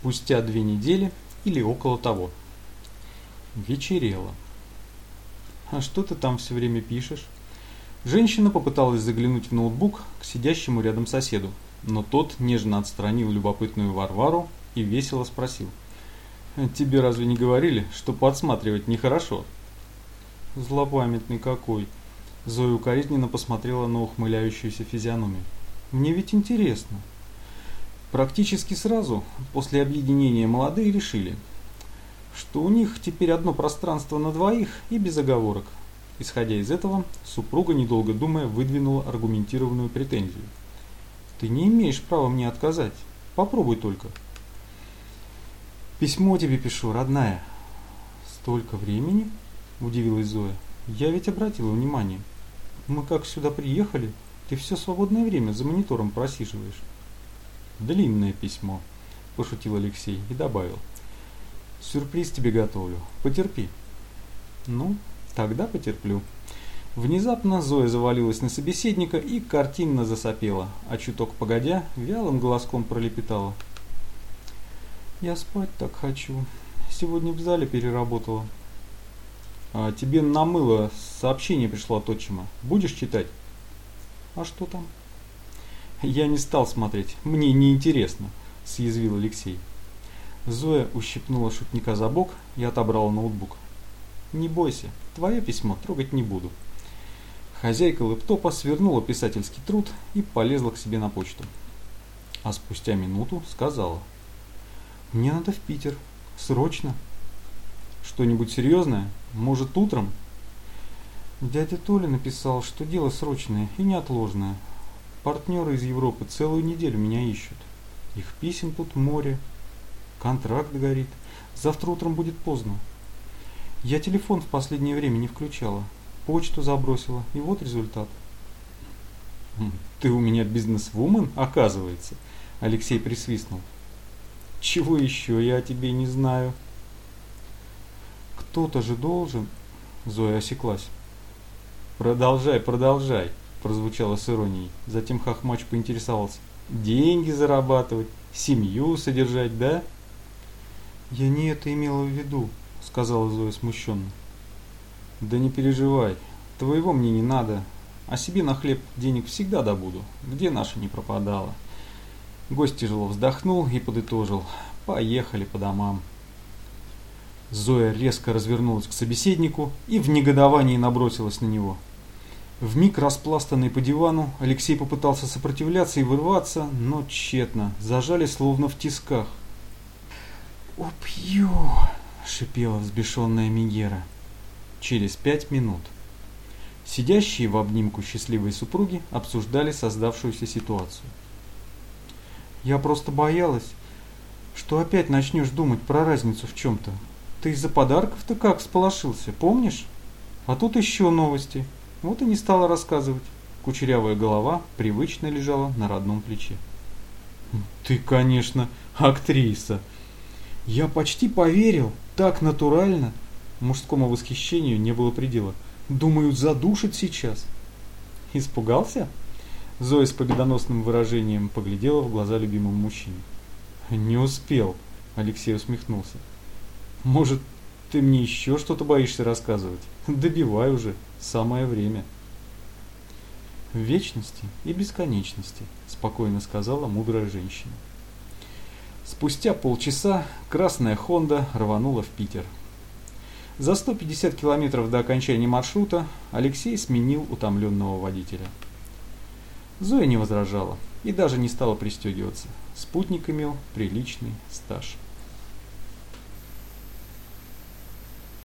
спустя две недели или около того. Вечерело. «А что ты там все время пишешь?» Женщина попыталась заглянуть в ноутбук к сидящему рядом соседу, но тот нежно отстранил любопытную Варвару и весело спросил. «Тебе разве не говорили, что подсматривать нехорошо?» «Злопамятный какой!» Зоя укоризненно посмотрела на ухмыляющуюся физиономию. «Мне ведь интересно». Практически сразу, после объединения молодые решили, что у них теперь одно пространство на двоих и без оговорок. Исходя из этого, супруга, недолго думая, выдвинула аргументированную претензию. «Ты не имеешь права мне отказать. Попробуй только». «Письмо тебе пишу, родная». «Столько времени?» – удивилась Зоя. «Я ведь обратила внимание. Мы как сюда приехали, ты все свободное время за монитором просиживаешь». «Длинное письмо», – пошутил Алексей и добавил. «Сюрприз тебе готовлю. Потерпи». «Ну, тогда потерплю». Внезапно Зоя завалилась на собеседника и картинно засопела, а чуток погодя вялым голоском пролепетала. «Я спать так хочу. Сегодня в зале переработала». А тебе на мыло сообщение пришло от отчима. Будешь читать? А что там? Я не стал смотреть. Мне не интересно, съязвил Алексей. Зоя ущипнула шутника за бок и отобрала ноутбук. Не бойся, твое письмо трогать не буду. Хозяйка лэптопа свернула писательский труд и полезла к себе на почту. А спустя минуту сказала. «Мне надо в Питер. Срочно!» Что-нибудь серьезное? Может, утром? Дядя Толя написал, что дело срочное и неотложное. Партнеры из Европы целую неделю меня ищут. Их писем тут море. Контракт горит. Завтра утром будет поздно. Я телефон в последнее время не включала. Почту забросила. И вот результат. Хм, ты у меня бизнес-вумен, оказывается. Алексей присвистнул. Чего еще я о тебе не знаю? Кто-то же должен. Зоя осеклась. Продолжай, продолжай, прозвучало с иронией. Затем Хохмач поинтересовался. Деньги зарабатывать, семью содержать, да? Я не это имела в виду, сказала Зоя смущенно. Да не переживай, твоего мне не надо, а себе на хлеб денег всегда добуду, где наша не пропадала. Гость тяжело вздохнул и подытожил. Поехали по домам. Зоя резко развернулась к собеседнику и в негодовании набросилась на него. В миг распластанный по дивану, Алексей попытался сопротивляться и вырваться, но тщетно, зажали словно в тисках. «Убью!» – шипела взбешенная Мигера. Через пять минут. Сидящие в обнимку счастливые супруги обсуждали создавшуюся ситуацию. «Я просто боялась, что опять начнешь думать про разницу в чем-то», ты из-за подарков-то как всполошился, помнишь? А тут еще новости. Вот и не стала рассказывать. Кучерявая голова привычно лежала на родном плече. Ты, конечно, актриса. Я почти поверил, так натурально. Мужскому восхищению не было предела. Думаю, задушит сейчас. Испугался? Зоя с победоносным выражением поглядела в глаза любимому мужчине. Не успел, Алексей усмехнулся. Может, ты мне еще что-то боишься рассказывать? Добивай уже, самое время. В вечности и бесконечности, спокойно сказала мудрая женщина. Спустя полчаса красная Хонда рванула в Питер. За 150 километров до окончания маршрута Алексей сменил утомленного водителя. Зоя не возражала и даже не стала пристегиваться. Спутник имел приличный стаж.